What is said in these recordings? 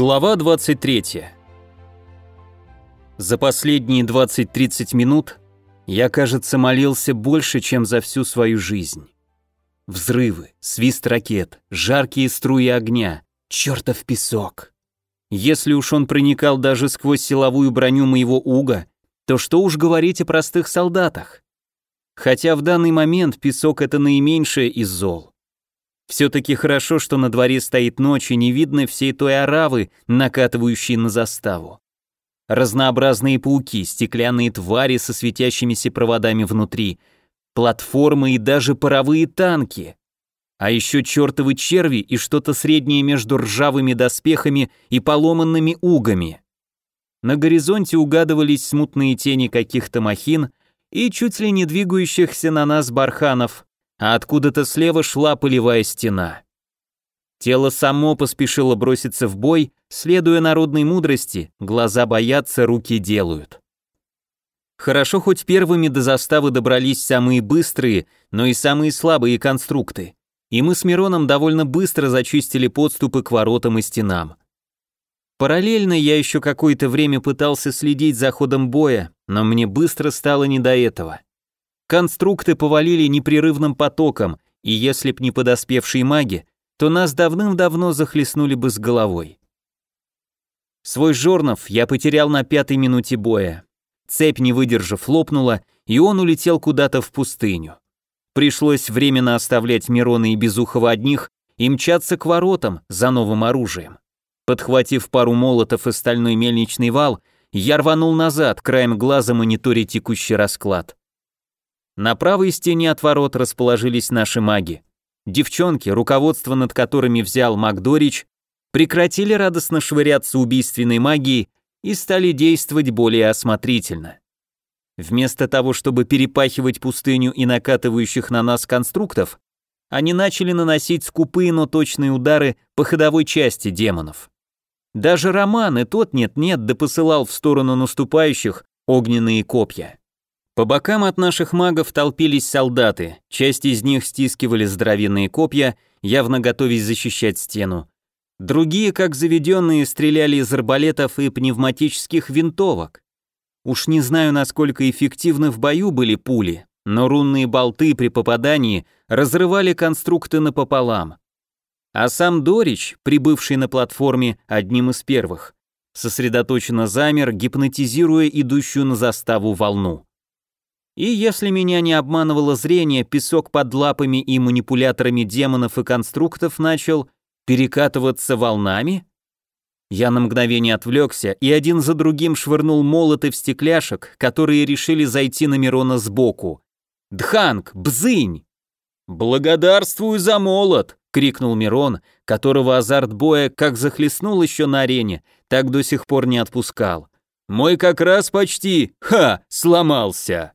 Глава 23. За последние 20-30 минут я, кажется, молился больше, чем за всю свою жизнь. Взрывы, свист ракет, жаркие струи огня, чертов песок. Если уж он проникал даже сквозь силовую броню моего уга, то что уж говорить о простых солдатах. Хотя в данный момент песок это наименьшее из зол. Все-таки хорошо, что на дворе стоит ночь и не видно всей той оравы, накатывающей на заставу. Разнообразные пауки, стеклянные твари со светящимися проводами внутри, платформы и даже паровые танки. А еще чертовы черви и что-то среднее между ржавыми доспехами и поломанными угами. На горизонте угадывались смутные тени каких-то махин и чуть ли не двигающихся на нас барханов, а откуда-то слева шла полевая стена. Тело само поспешило броситься в бой, следуя народной мудрости, глаза боятся, руки делают. Хорошо, хоть первыми до заставы добрались самые быстрые, но и самые слабые конструкты, и мы с Мироном довольно быстро зачистили подступы к воротам и стенам. Параллельно я еще какое-то время пытался следить за ходом боя, но мне быстро стало не до этого. Конструкты повалили непрерывным потоком, и если б не подоспевшие маги, то нас давным-давно захлестнули бы с головой. Свой жорнов я потерял на пятой минуте боя. Цепь, не выдержав, лопнула, и он улетел куда-то в пустыню. Пришлось временно оставлять Мирона и Безухова одних и мчаться к воротам за новым оружием. Подхватив пару молотов и стальной мельничный вал, я рванул назад, краем глаза мониторя текущий расклад. На правой стене от ворот расположились наши маги. Девчонки, руководство над которыми взял Макдорич, прекратили радостно швыряться убийственной магией и стали действовать более осмотрительно. Вместо того, чтобы перепахивать пустыню и накатывающих на нас конструктов, они начали наносить скупые, но точные удары по ходовой части демонов. Даже Роман и тот нет-нет да посылал в сторону наступающих огненные копья. По бокам от наших магов толпились солдаты, часть из них стискивали здоровенные копья, явно готовясь защищать стену. Другие, как заведенные, стреляли из арбалетов и пневматических винтовок. Уж не знаю, насколько эффективны в бою были пули, но рунные болты при попадании разрывали конструкты напополам. А сам Дорич, прибывший на платформе одним из первых, сосредоточенно замер, гипнотизируя идущую на заставу волну. И если меня не обманывало зрение, песок под лапами и манипуляторами демонов и конструктов начал перекатываться волнами? Я на мгновение отвлекся и один за другим швырнул молоты в стекляшек, которые решили зайти на Мирона сбоку. «Дханг, бзынь!» «Благодарствую за молот!» — крикнул Мирон, которого азарт боя как захлестнул еще на арене, так до сих пор не отпускал. «Мой как раз почти, ха, сломался!»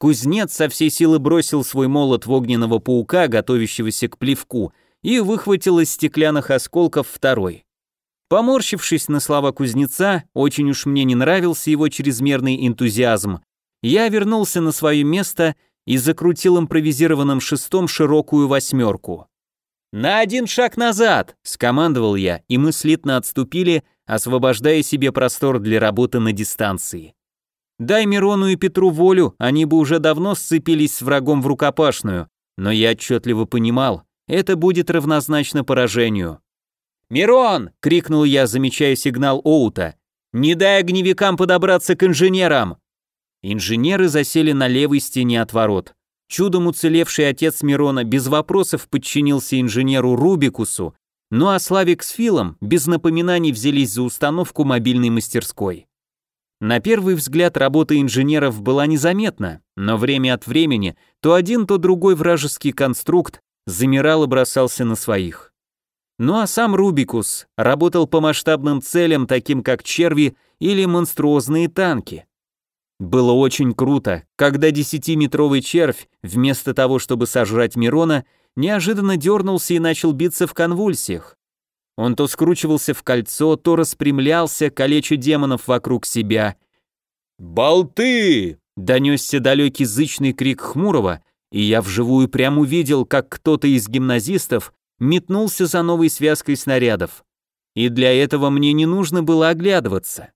Кузнец со всей силы бросил свой молот в огненного паука, готовящегося к плевку, и выхватил из стеклянных осколков второй. Поморщившись на слова кузнеца, очень уж мне не нравился его чрезмерный энтузиазм, я вернулся на свое место и закрутил импровизированным шестом широкую восьмерку. «На один шаг назад!» – скомандовал я, и мы слитно отступили, освобождая себе простор для работы на дистанции. Дай Мирону и Петру волю, они бы уже давно сцепились с врагом в рукопашную, но я отчетливо понимал, это будет равнозначно поражению. «Мирон!» — крикнул я, замечая сигнал Оута. «Не дай огневикам подобраться к инженерам!» Инженеры засели на левой стене от ворот. Чудом уцелевший отец Мирона без вопросов подчинился инженеру Рубикусу, ну а Славик с Филом без напоминаний взялись за установку мобильной мастерской. На первый взгляд работа инженеров была незаметна, но время от времени то один, то другой вражеский конструкт замирал и бросался на своих. Ну а сам Рубикус работал по масштабным целям, таким как черви или монструозные танки. Было очень круто, когда десятиметровый червь, вместо того, чтобы сожрать Мирона, неожиданно дернулся и начал биться в конвульсиях. Он то скручивался в кольцо, то распрямлялся, калеча демонов вокруг себя. «Болты!» — донесся далекий зычный крик Хмурого, и я вживую прямо увидел, как кто-то из гимназистов метнулся за новой связкой снарядов. И для этого мне не нужно было оглядываться.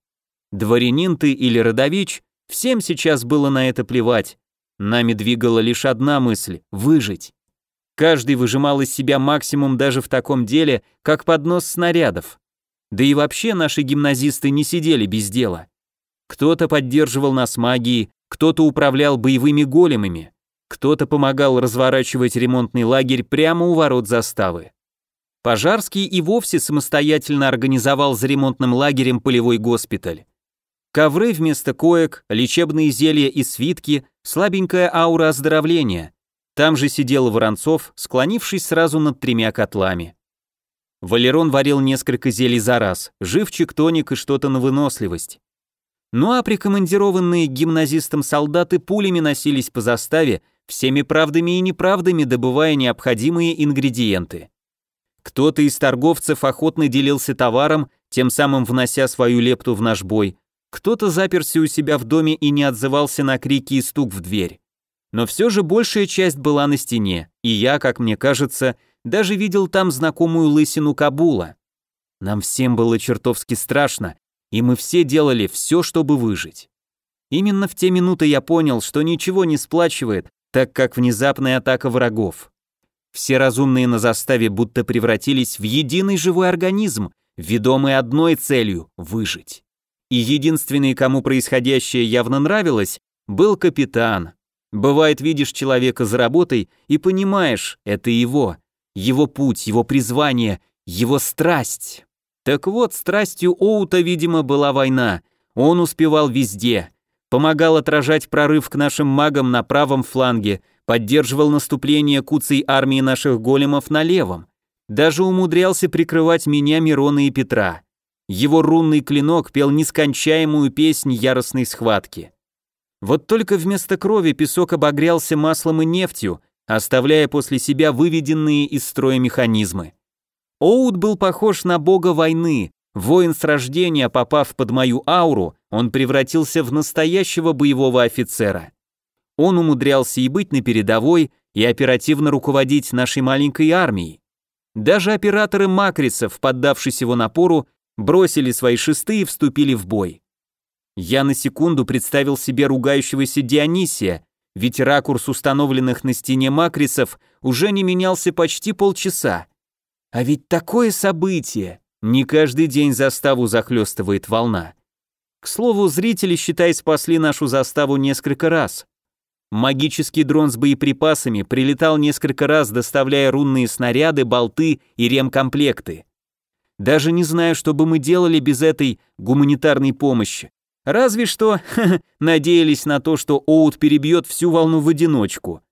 Дворянин ты или родович, всем сейчас было на это плевать. Нами двигала лишь одна мысль – выжить. Каждый выжимал из себя максимум даже в таком деле, как поднос снарядов. Да и вообще наши гимназисты не сидели без дела. Кто-то поддерживал нас магией, кто-то управлял боевыми големами, кто-то помогал разворачивать ремонтный лагерь прямо у ворот заставы. Пожарский и вовсе самостоятельно организовал за ремонтным лагерем полевой госпиталь. Ковры вместо коек, лечебные зелья и свитки, слабенькая аура оздоровления. Там же сидел Воронцов, склонившись сразу над тремя котлами. Валерон варил несколько зелий за раз, живчик, тоник и что-то на выносливость. Ну а прикомандированные гимназистам солдаты пулями носились по заставе, всеми правдами и неправдами добывая необходимые ингредиенты. Кто-то из торговцев охотно делился товаром, тем самым внося свою лепту в наш бой, кто-то заперся у себя в доме и не отзывался на крики и стук в дверь. Но все же большая часть была на стене, и я, как мне кажется, даже видел там знакомую лысину Кабула. Нам всем было чертовски страшно, и мы все делали все, чтобы выжить. Именно в те минуты я понял, что ничего не сплачивает, так как внезапная атака врагов. Все разумные на заставе будто превратились в единый живой организм, ведомый одной целью – выжить. И единственный, кому происходящее явно нравилось, был капитан. Бывает, видишь человека за работой и понимаешь, это его, его путь, его призвание, его страсть. Так вот, страстью Оута, видимо, была война. Он успевал везде. Помогал отражать прорыв к нашим магам на правом фланге, поддерживал наступление куцей армии наших големов на левом. Даже умудрялся прикрывать меня, Мирона и Петра. Его рунный клинок пел нескончаемую песнь яростной схватки. Вот только вместо крови песок обогрялся маслом и нефтью, оставляя после себя выведенные из строя механизмы. Оут был похож на бога войны. Воин с рождения, попав под мою ауру, он превратился в настоящего боевого офицера. Он умудрялся и быть на передовой, и оперативно руководить нашей маленькой армией. Даже операторы макрицев, поддавшись его напору, бросили свои шесты и вступили в бой. Я на секунду представил себе ругающегося Дионисия, ведь ракурс установленных на стене макрисов уже не менялся почти полчаса. А ведь такое событие! Не каждый день заставу захлестывает волна. К слову, зрители, считай, спасли нашу заставу несколько раз. Магический дрон с боеприпасами прилетал несколько раз, доставляя рунные снаряды, болты и ремкомплекты. Даже не знаю, что бы мы делали без этой гуманитарной помощи. Разве что надеялись на то, что Оут перебьет всю волну в одиночку.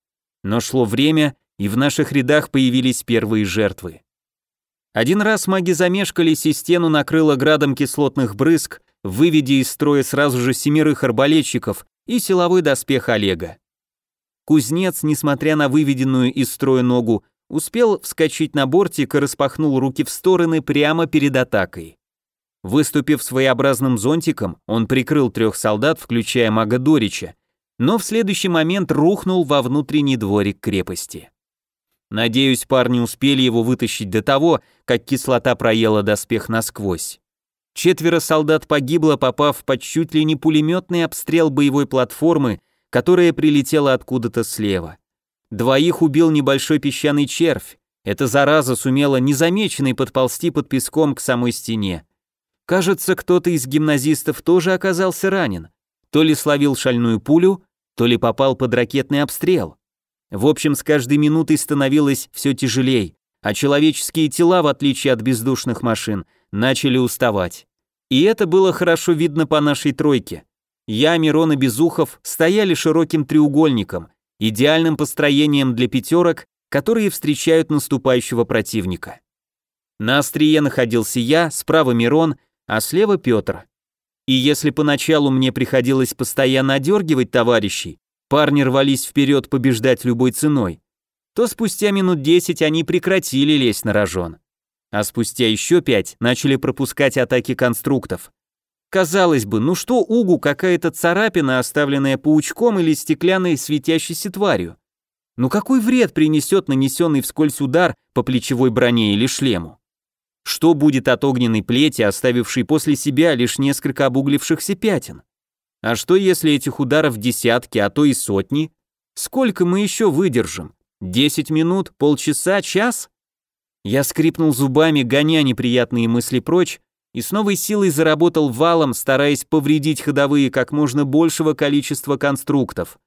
Но шло время, и в наших рядах появились первые жертвы. Один раз маги замешкались, и стену накрыло градом кислотных брызг, выведя из строя сразу же семерых арбалетчиков и силовой доспех Олега. Кузнец, несмотря на выведенную из строя ногу, успел вскочить на бортик и распахнул руки в стороны прямо перед атакой. Выступив своеобразным зонтиком, он прикрыл трех солдат, включая мага Дорича, но в следующий момент рухнул во внутренний дворик крепости. Надеюсь, парни успели его вытащить до того, как кислота проела доспех насквозь. Четверо солдат погибло, попав под чуть ли не пулеметный обстрел боевой платформы, которая прилетела откуда-то слева. Двоих убил небольшой песчаный червь. Эта зараза сумела незамеченной подползти под песком к самой стене. Кажется, кто-то из гимназистов тоже оказался ранен. То ли словил шальную пулю, то ли попал под ракетный обстрел. В общем, с каждой минутой становилось все тяжелей, а человеческие тела, в отличие от бездушных машин, начали уставать. И это было хорошо видно по нашей тройке. Я, Мирон и Безухов стояли широким треугольником, идеальным построением для пятерок, которые встречают наступающего противника. На острие находился я, справа Мирон, а слева Петр. И если поначалу мне приходилось постоянно одергивать товарищей, парни рвались вперед побеждать любой ценой, то спустя минут десять они прекратили лезть на рожон. А спустя еще пять начали пропускать атаки конструктов. Казалось бы, ну что угу какая-то царапина, оставленная паучком или стеклянной светящейся тварью? Ну какой вред принесет нанесенный вскользь удар по плечевой броне или шлему? Что будет от огненной плети, оставившей после себя лишь несколько обуглившихся пятен? А что если этих ударов десятки, а то и сотни? Сколько мы еще выдержим? Десять минут, полчаса, час? Я скрипнул зубами, гоня неприятные мысли прочь, и с новой силой заработал валом, стараясь повредить ходовые как можно большего количества конструктов.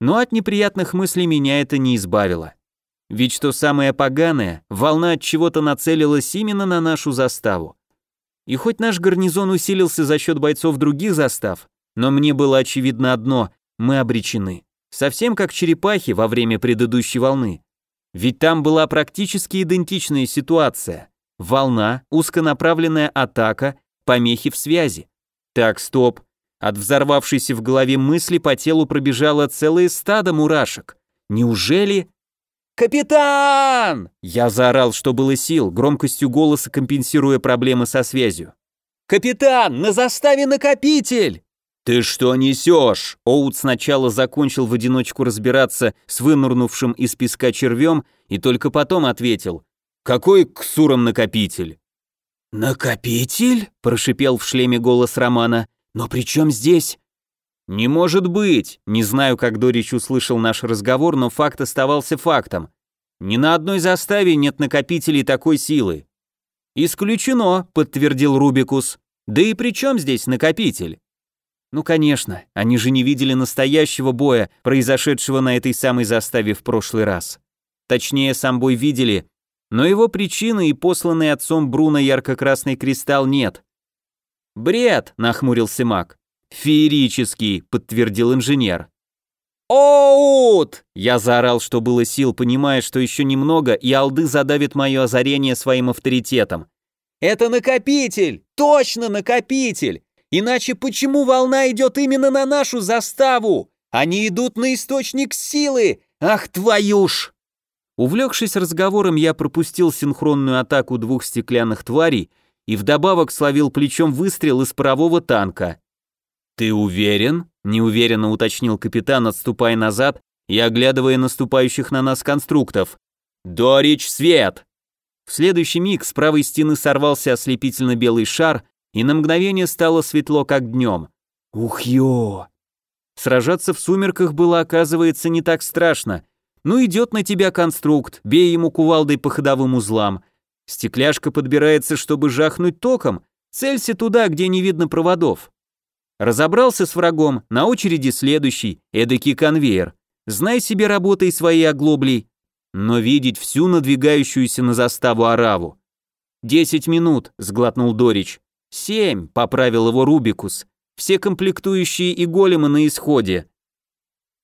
Но от неприятных мыслей меня это не избавило. Ведь что самое поганое, волна от чего-то нацелилась именно на нашу заставу. И хоть наш гарнизон усилился за счет бойцов других застав, но мне было очевидно одно – мы обречены. Совсем как черепахи во время предыдущей волны. Ведь там была практически идентичная ситуация. Волна, узконаправленная атака, помехи в связи. Так, стоп. От взорвавшейся в голове мысли по телу пробежало целое стадо мурашек. Неужели... «Капитан!» Я заорал, что было сил, громкостью голоса компенсируя проблемы со связью. «Капитан, на заставе накопитель!» «Ты что несешь?» Оут сначала закончил в одиночку разбираться с вынырнувшим из песка червем и только потом ответил. «Какой ксуром накопитель?» «Накопитель?» – прошипел в шлеме голос Романа. «Но при чем здесь?» «Не может быть!» Не знаю, как Дорич услышал наш разговор, но факт оставался фактом. Ни на одной заставе нет накопителей такой силы. «Исключено», — подтвердил Рубикус. «Да и при чем здесь накопитель?» Ну, конечно, они же не видели настоящего боя, произошедшего на этой самой заставе в прошлый раз. Точнее, сам бой видели, но его причины и посланный отцом Бруно ярко-красный кристалл нет. «Бред!» — нахмурился маг. «Феерический», — подтвердил инженер. «Оут!» Я заорал, что было сил, понимая, что еще немного, и Алды задавит мое озарение своим авторитетом. «Это накопитель! Точно накопитель! Иначе почему волна идет именно на нашу заставу? Они идут на источник силы! Ах, твою ж!» Увлекшись разговором, я пропустил синхронную атаку двух стеклянных тварей и вдобавок словил плечом выстрел из парового танка. «Ты уверен?» – неуверенно уточнил капитан, отступая назад и оглядывая наступающих на нас конструктов. «Дорич, свет!» В следующий миг с правой стены сорвался ослепительно белый шар, и на мгновение стало светло, как днем. «Ух ё!» Сражаться в сумерках было, оказывается, не так страшно. Ну идет на тебя конструкт, бей ему кувалдой по ходовым узлам. Стекляшка подбирается, чтобы жахнуть током, целься туда, где не видно проводов. Разобрался с врагом, на очереди следующий, эдакий конвейер. Знай себе работай своей оглоблей, но видеть всю надвигающуюся на заставу ораву. «Десять минут», — сглотнул Дорич. «Семь», — поправил его Рубикус. «Все комплектующие и големы на исходе».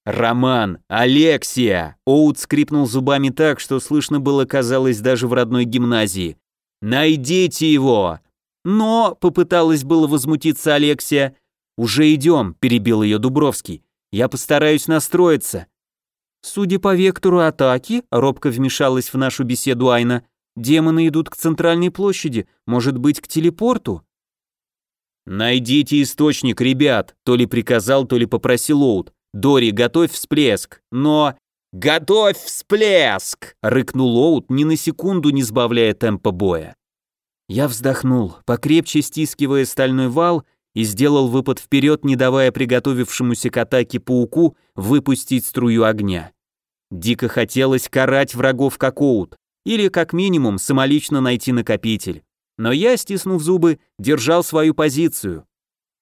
«Роман! Алексия!» Оут скрипнул зубами так, что слышно было, казалось, даже в родной гимназии. «Найдите его!» «Но», — попыталась было возмутиться Алексия, «Уже идем», — перебил ее Дубровский. «Я постараюсь настроиться». «Судя по вектору атаки», — робко вмешалась в нашу беседу Айна, «демоны идут к центральной площади, может быть, к телепорту?» «Найдите источник, ребят», — то ли приказал, то ли попросил Оут. «Дори, готовь всплеск, но...» «Готовь всплеск!» — рыкнул Оут, ни на секунду не сбавляя темпа боя. Я вздохнул, покрепче стискивая стальной вал и сделал выпад вперед, не давая приготовившемуся к атаке пауку выпустить струю огня. Дико хотелось карать врагов как оут, или как минимум самолично найти накопитель. Но я, стиснув зубы, держал свою позицию.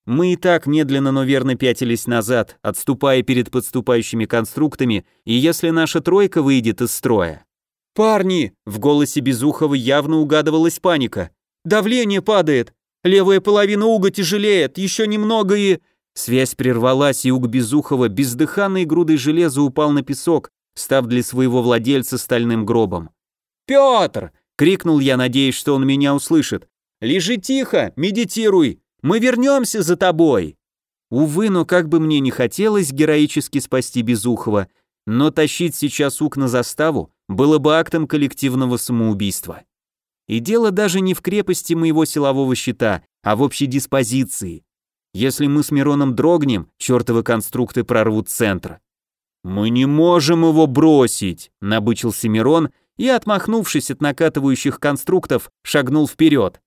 Мы и так медленно, но верно пятились назад, отступая перед подступающими конструктами, и если наша тройка выйдет из строя. «Парни!» — в голосе Безухова явно угадывалась паника. «Давление падает! Левая половина уга тяжелеет, еще немного и...» Связь прервалась, и уг Безухова бездыханной грудой железа упал на песок, став для своего владельца стальным гробом. «Петр!» — крикнул я, надеясь, что он меня услышит. «Лежи тихо, медитируй, мы вернемся за тобой!» Увы, но как бы мне не хотелось героически спасти Безухова, но тащить сейчас ук на заставу было бы актом коллективного самоубийства. И дело даже не в крепости моего силового щита, а в общей диспозиции. Если мы с Мироном дрогнем, чертовы конструкты прорвут центр. «Мы не можем его бросить», — набычился Мирон, и, отмахнувшись от накатывающих конструктов, шагнул вперед.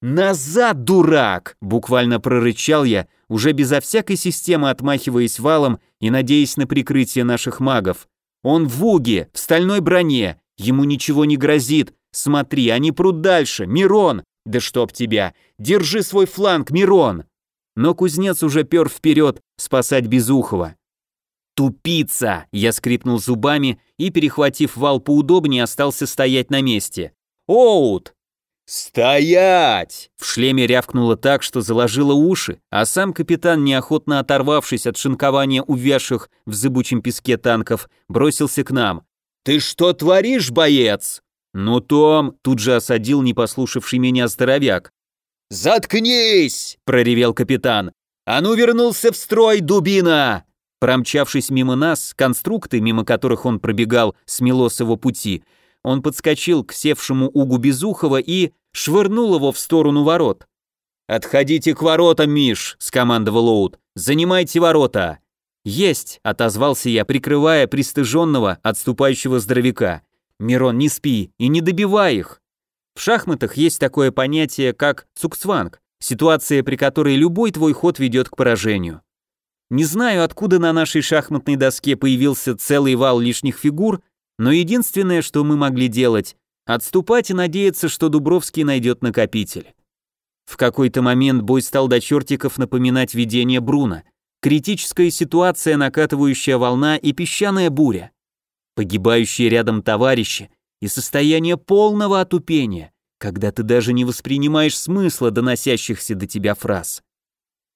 «Назад, дурак!» – буквально прорычал я, уже безо всякой системы отмахиваясь валом и надеясь на прикрытие наших магов. «Он в уге, в стальной броне, ему ничего не грозит. Смотри, они прут дальше, Мирон! Да чтоб тебя! Держи свой фланг, Мирон!» Но кузнец уже пер вперед спасать Безухова. «Тупица!» – я скрипнул зубами и, перехватив вал поудобнее, остался стоять на месте. «Оут!» «Стоять!» В шлеме рявкнуло так, что заложило уши, а сам капитан, неохотно оторвавшись от шинкования увязших в зыбучем песке танков, бросился к нам. «Ты что творишь, боец?» «Ну, Том!» тут же осадил непослушавший меня здоровяк. «Заткнись!» – проревел капитан. «А ну вернулся в строй, дубина!» Промчавшись мимо нас, конструкты, мимо которых он пробегал, смело с его пути – он подскочил к севшему угу Безухова и швырнул его в сторону ворот. «Отходите к воротам, Миш!» – скомандовал Оут. «Занимайте ворота!» «Есть!» – отозвался я, прикрывая пристыженного, отступающего здоровяка. «Мирон, не спи и не добивай их!» В шахматах есть такое понятие, как цукцванг, ситуация, при которой любой твой ход ведет к поражению. Не знаю, откуда на нашей шахматной доске появился целый вал лишних фигур, но единственное, что мы могли делать, отступать и надеяться, что Дубровский найдет накопитель. В какой-то момент бой стал до чертиков напоминать видение Бруна. Критическая ситуация, накатывающая волна и песчаная буря. Погибающие рядом товарищи и состояние полного отупения, когда ты даже не воспринимаешь смысла доносящихся до тебя фраз.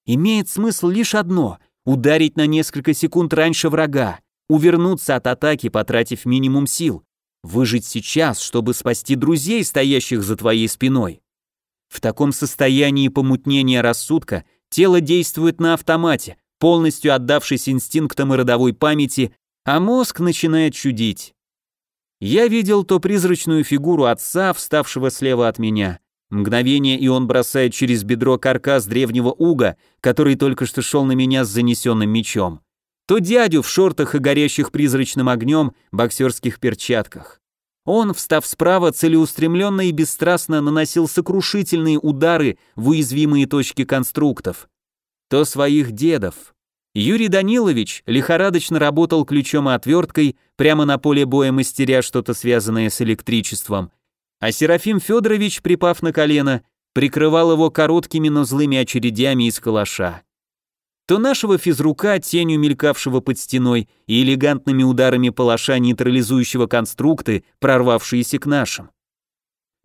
Имеет смысл лишь одно — ударить на несколько секунд раньше врага, увернуться от атаки, потратив минимум сил, выжить сейчас, чтобы спасти друзей, стоящих за твоей спиной. В таком состоянии помутнения рассудка тело действует на автомате, полностью отдавшись инстинктам и родовой памяти, а мозг начинает чудить. Я видел то призрачную фигуру отца, вставшего слева от меня. Мгновение, и он бросает через бедро каркас древнего уга, который только что шел на меня с занесенным мечом то дядю в шортах и горящих призрачным огнем боксерских перчатках. Он, встав справа, целеустремленно и бесстрастно наносил сокрушительные удары в уязвимые точки конструктов. То своих дедов. Юрий Данилович лихорадочно работал ключом и отверткой прямо на поле боя мастеря что-то связанное с электричеством, а Серафим Федорович, припав на колено, прикрывал его короткими, но злыми очередями из калаша то нашего физрука, тенью мелькавшего под стеной, и элегантными ударами палаша нейтрализующего конструкты, прорвавшиеся к нашим.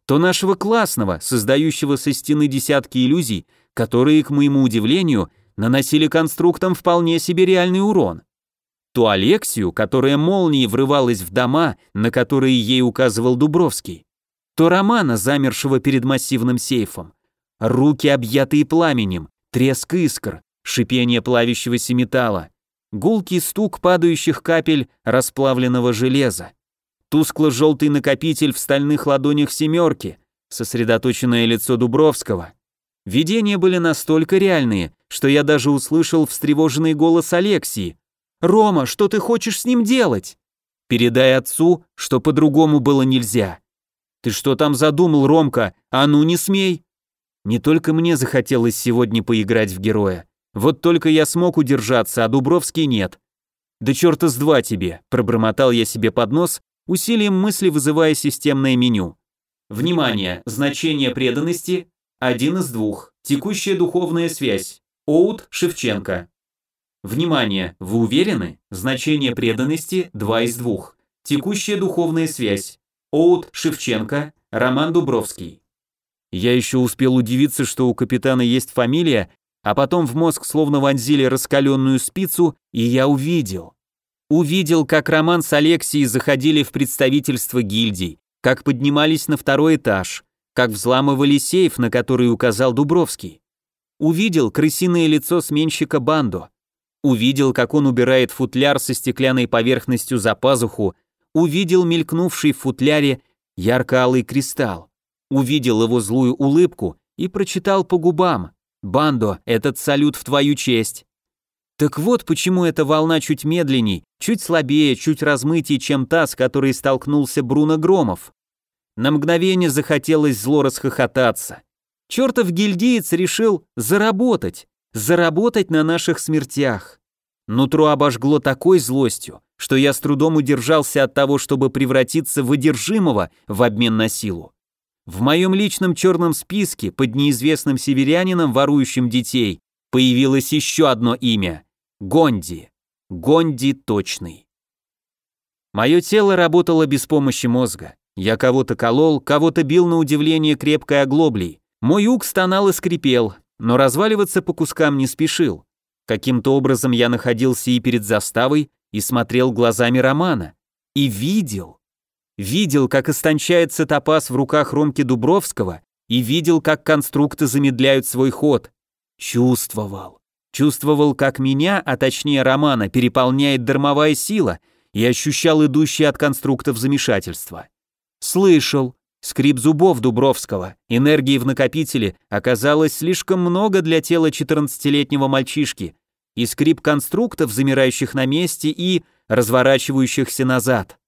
То нашего классного, создающего со стены десятки иллюзий, которые, к моему удивлению, наносили конструктам вполне себе реальный урон. То Алексию, которая молнией врывалась в дома, на которые ей указывал Дубровский. То Романа, замершего перед массивным сейфом. Руки, объятые пламенем, треск искр, шипение плавящегося металла, гулкий стук падающих капель расплавленного железа, тускло-желтый накопитель в стальных ладонях семерки, сосредоточенное лицо Дубровского. Видения были настолько реальные, что я даже услышал встревоженный голос Алексии. «Рома, что ты хочешь с ним делать?» «Передай отцу, что по-другому было нельзя». «Ты что там задумал, Ромка? А ну не смей!» Не только мне захотелось сегодня поиграть в героя. Вот только я смог удержаться, а Дубровский нет. Да черта с два тебе, пробормотал я себе под нос, усилием мысли вызывая системное меню. Внимание, значение преданности один из двух. Текущая духовная связь. Оут Шевченко. Внимание, вы уверены? Значение преданности 2 из 2. Текущая духовная связь. Оут Шевченко, Роман Дубровский. Я еще успел удивиться, что у капитана есть фамилия, а потом в мозг словно вонзили раскаленную спицу, и я увидел. Увидел, как Роман с Алексией заходили в представительство гильдий, как поднимались на второй этаж, как взламывали сейф, на который указал Дубровский. Увидел крысиное лицо сменщика Бандо. Увидел, как он убирает футляр со стеклянной поверхностью за пазуху, увидел мелькнувший в футляре ярко-алый кристалл, увидел его злую улыбку и прочитал по губам Бандо, этот салют в твою честь. Так вот почему эта волна чуть медленней, чуть слабее, чуть размытее, чем та, с которой столкнулся Бруно Громов. На мгновение захотелось зло расхохотаться. Чертов гильдеец решил заработать, заработать на наших смертях. Нутро обожгло такой злостью, что я с трудом удержался от того, чтобы превратиться в одержимого в обмен на силу. В моем личном черном списке под неизвестным северянином, ворующим детей, появилось еще одно имя – Гонди. Гонди точный. Мое тело работало без помощи мозга. Я кого-то колол, кого-то бил на удивление крепкой оглоблей. Мой ук стонал и скрипел, но разваливаться по кускам не спешил. Каким-то образом я находился и перед заставой, и смотрел глазами Романа. И видел. Видел, как истончается топаз в руках Ромки Дубровского, и видел, как конструкты замедляют свой ход. Чувствовал. Чувствовал, как меня, а точнее Романа, переполняет дармовая сила, и ощущал идущее от конструктов замешательство. Слышал. Скрип зубов Дубровского. Энергии в накопителе оказалось слишком много для тела 14-летнего мальчишки. И скрип конструктов, замирающих на месте и разворачивающихся назад.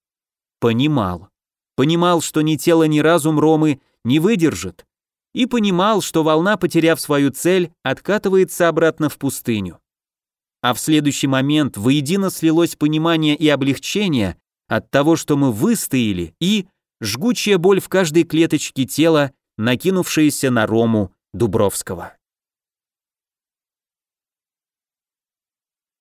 Понимал. Понимал, что ни тело, ни разум Ромы не выдержит. И понимал, что волна, потеряв свою цель, откатывается обратно в пустыню. А в следующий момент воедино слилось понимание и облегчение от того, что мы выстояли и жгучая боль в каждой клеточке тела, накинувшаяся на Рому Дубровского.